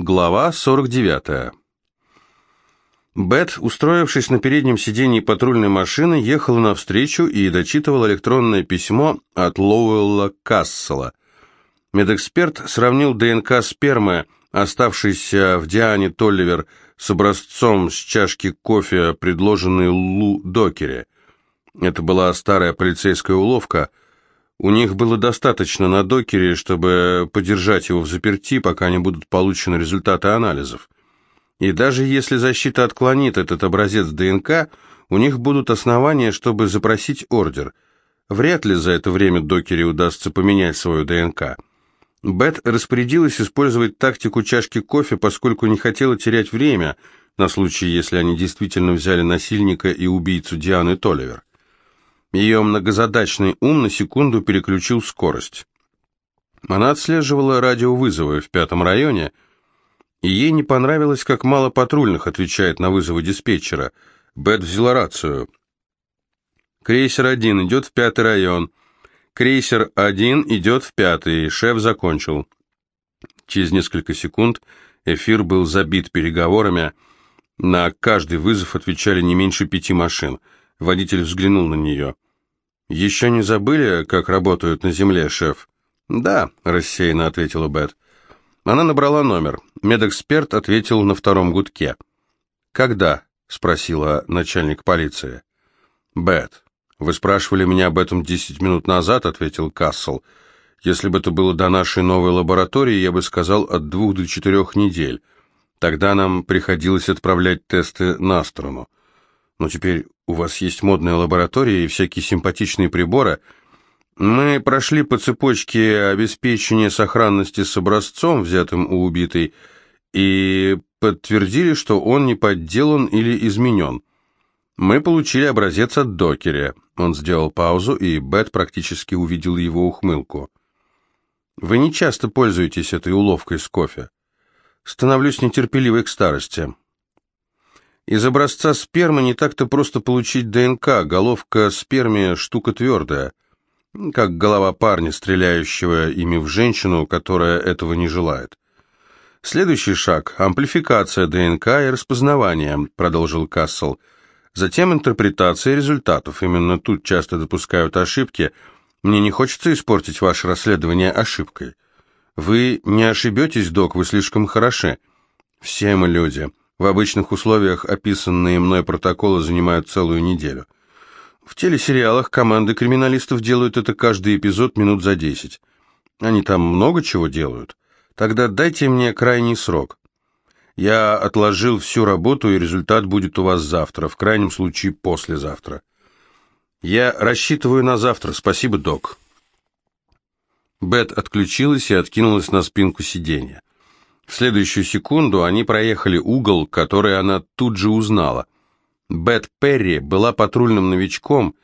Глава 49. Бет, устроившись на переднем сидении патрульной машины, ехала навстречу и дочитывала электронное письмо от Лоуэлла Кассела. Медэксперт сравнил ДНК спермы, оставшейся в Диане Толливер, с образцом с чашки кофе, предложенной Лу Докере. Это была старая полицейская уловка – у них было достаточно на докере, чтобы подержать его в заперти, пока не будут получены результаты анализов. И даже если защита отклонит этот образец ДНК, у них будут основания, чтобы запросить ордер. Вряд ли за это время докере удастся поменять свою ДНК. Бет распорядилась использовать тактику чашки кофе, поскольку не хотела терять время, на случай, если они действительно взяли насильника и убийцу Дианы Толливер. Ее многозадачный ум на секунду переключил скорость. Она отслеживала радиовызовы в пятом районе, и ей не понравилось, как мало патрульных отвечает на вызовы диспетчера. Бет взяла рацию. «Крейсер один идет в пятый район. Крейсер один идет в пятый. Шеф закончил». Через несколько секунд эфир был забит переговорами. На каждый вызов отвечали не меньше пяти машин – Водитель взглянул на нее. «Еще не забыли, как работают на земле, шеф?» «Да», — рассеянно ответила Бет. Она набрала номер. Медэксперт ответил на втором гудке. «Когда?» — спросила начальник полиции. «Бет, вы спрашивали меня об этом десять минут назад», — ответил Кассел. «Если бы это было до нашей новой лаборатории, я бы сказал от двух до четырех недель. Тогда нам приходилось отправлять тесты на сторону. Но теперь у вас есть модная лаборатория и всякие симпатичные приборы. Мы прошли по цепочке обеспечения сохранности с образцом, взятым у убитой, и подтвердили, что он не подделан или изменен. Мы получили образец от докеря. Он сделал паузу, и Бет практически увидел его ухмылку. Вы не часто пользуетесь этой уловкой с кофе. Становлюсь нетерпеливой к старости. Из образца спермы не так-то просто получить ДНК, головка спермия штука твердая, как голова парня, стреляющего ими в женщину, которая этого не желает. Следующий шаг – амплификация ДНК и распознавание, продолжил Кассел. Затем интерпретация результатов. Именно тут часто допускают ошибки. Мне не хочется испортить ваше расследование ошибкой. Вы не ошибетесь, док, вы слишком хороши. Все мы люди. В обычных условиях описанные мной протоколы занимают целую неделю. В телесериалах команды криминалистов делают это каждый эпизод минут за десять. Они там много чего делают. Тогда дайте мне крайний срок. Я отложил всю работу, и результат будет у вас завтра, в крайнем случае послезавтра. Я рассчитываю на завтра. Спасибо, док. Бет отключилась и откинулась на спинку сиденья. В следующую секунду они проехали угол, который она тут же узнала. Бет Перри была патрульным новичком,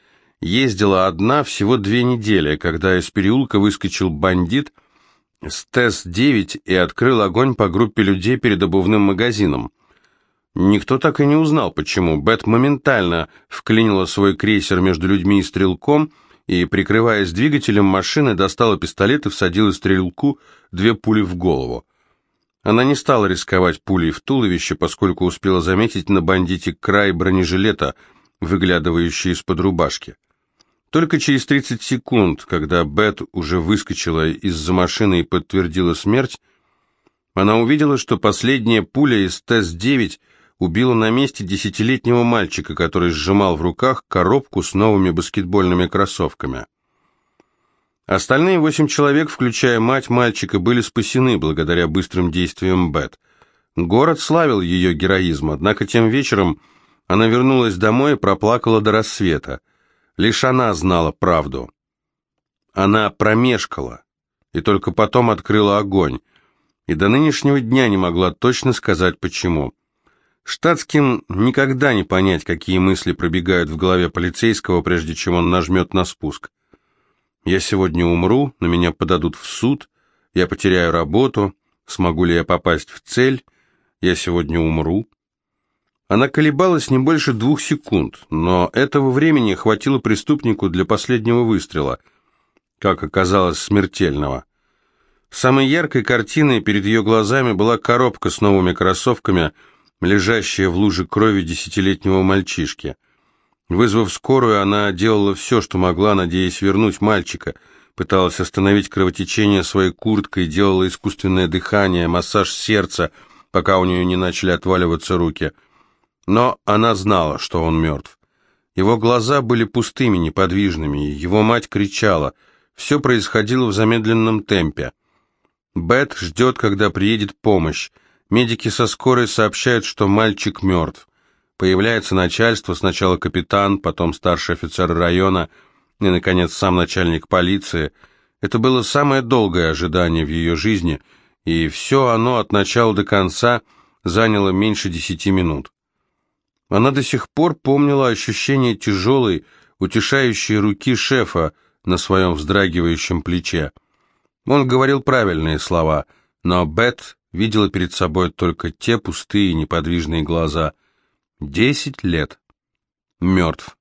ездила одна всего две недели, когда из переулка выскочил бандит с ТЭС-9 и открыл огонь по группе людей перед обувным магазином. Никто так и не узнал, почему. Бет моментально вклинила свой крейсер между людьми и стрелком и, прикрываясь двигателем машины, достала пистолет и всадила стрелку две пули в голову. Она не стала рисковать пулей в туловище, поскольку успела заметить на бандите край бронежилета, выглядывающий из-под рубашки. Только через 30 секунд, когда Бет уже выскочила из-за машины и подтвердила смерть, она увидела, что последняя пуля из ТЭС-9 убила на месте десятилетнего мальчика, который сжимал в руках коробку с новыми баскетбольными кроссовками. Остальные восемь человек, включая мать мальчика, были спасены благодаря быстрым действиям Бет. Город славил ее героизм, однако тем вечером она вернулась домой и проплакала до рассвета. Лишь она знала правду. Она промешкала, и только потом открыла огонь, и до нынешнего дня не могла точно сказать почему. Штатским никогда не понять, какие мысли пробегают в голове полицейского, прежде чем он нажмет на спуск. Я сегодня умру, на меня подадут в суд, я потеряю работу, смогу ли я попасть в цель, я сегодня умру. Она колебалась не больше двух секунд, но этого времени хватило преступнику для последнего выстрела, как оказалось, смертельного. Самой яркой картиной перед ее глазами была коробка с новыми кроссовками, лежащая в луже крови десятилетнего мальчишки. Вызвав скорую, она делала все, что могла, надеясь вернуть мальчика, пыталась остановить кровотечение своей курткой, делала искусственное дыхание, массаж сердца, пока у нее не начали отваливаться руки. Но она знала, что он мертв. Его глаза были пустыми, неподвижными, его мать кричала. Все происходило в замедленном темпе. Бет ждет, когда приедет помощь. Медики со скорой сообщают, что мальчик мертв. Появляется начальство, сначала капитан, потом старший офицер района и, наконец, сам начальник полиции. Это было самое долгое ожидание в ее жизни, и все оно от начала до конца заняло меньше десяти минут. Она до сих пор помнила ощущение тяжелой, утешающей руки шефа на своем вздрагивающем плече. Он говорил правильные слова, но Бет видела перед собой только те пустые неподвижные глаза. Десять лет. Мертв.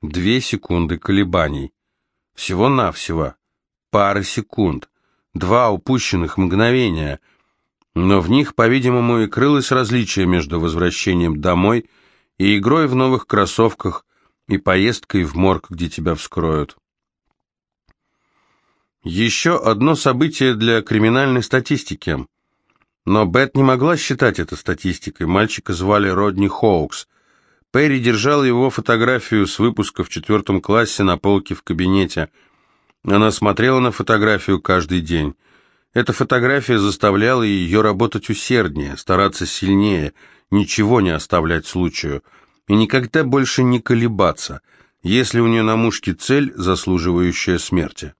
Две секунды колебаний. Всего-навсего. Пара секунд. Два упущенных мгновения. Но в них, по-видимому, и крылось различие между возвращением домой и игрой в новых кроссовках, и поездкой в морг, где тебя вскроют. Еще одно событие для криминальной статистики. Но Бет не могла считать это статистикой. Мальчика звали Родни Хоукс. Перри держал его фотографию с выпуска в четвертом классе на полке в кабинете. Она смотрела на фотографию каждый день. Эта фотография заставляла ее работать усерднее, стараться сильнее, ничего не оставлять случаю, и никогда больше не колебаться, если у нее на мушке цель, заслуживающая смерти.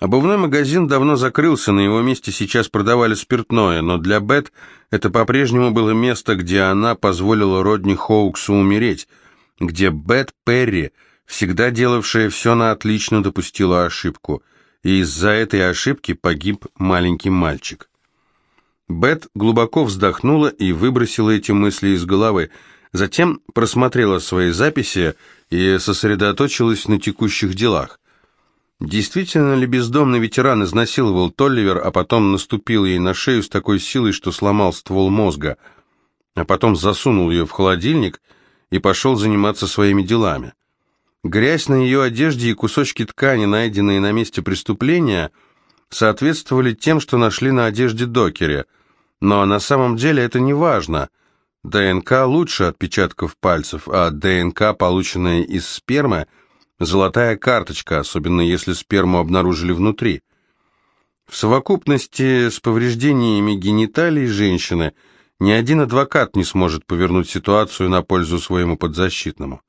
Обувной магазин давно закрылся, на его месте сейчас продавали спиртное, но для Бет это по-прежнему было место, где она позволила Родни Хоуксу умереть, где Бет Перри, всегда делавшая все на отлично, допустила ошибку, и из-за этой ошибки погиб маленький мальчик. Бет глубоко вздохнула и выбросила эти мысли из головы, затем просмотрела свои записи и сосредоточилась на текущих делах. Действительно ли бездомный ветеран изнасиловал Толливер, а потом наступил ей на шею с такой силой, что сломал ствол мозга, а потом засунул ее в холодильник и пошел заниматься своими делами? Грязь на ее одежде и кусочки ткани, найденные на месте преступления, соответствовали тем, что нашли на одежде докере. Но на самом деле это не важно. ДНК лучше отпечатков пальцев, а ДНК, полученная из спермы – Золотая карточка, особенно если сперму обнаружили внутри. В совокупности с повреждениями гениталий женщины ни один адвокат не сможет повернуть ситуацию на пользу своему подзащитному.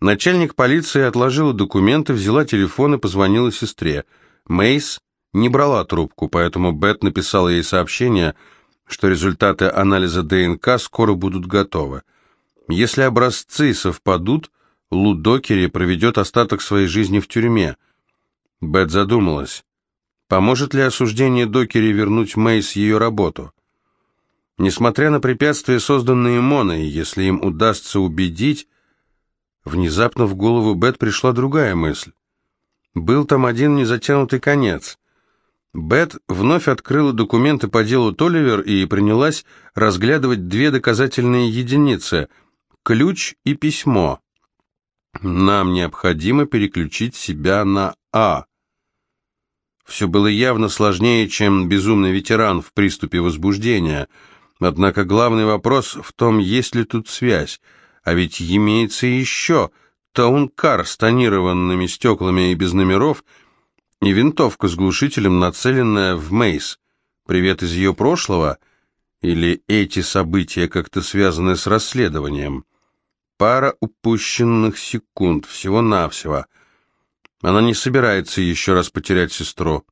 Начальник полиции отложила документы, взяла телефон и позвонила сестре. Мейс не брала трубку, поэтому Бет написала ей сообщение, что результаты анализа ДНК скоро будут готовы. Если образцы совпадут, Лу Докери проведет остаток своей жизни в тюрьме. Бет задумалась. Поможет ли осуждение Докери вернуть Мейс ее работу? Несмотря на препятствия, созданные Моной, если им удастся убедить... Внезапно в голову Бет пришла другая мысль. Был там один незатянутый конец. Бет вновь открыла документы по делу Толивер и принялась разглядывать две доказательные единицы – ключ и письмо. Нам необходимо переключить себя на А. Все было явно сложнее, чем безумный ветеран в приступе возбуждения. Однако главный вопрос в том, есть ли тут связь. А ведь имеется еще таункар с тонированными стеклами и без номеров, и винтовка с глушителем, нацеленная в Мейс. Привет из ее прошлого? Или эти события как-то связаны с расследованием? Пара упущенных секунд, всего-навсего. Она не собирается еще раз потерять сестру.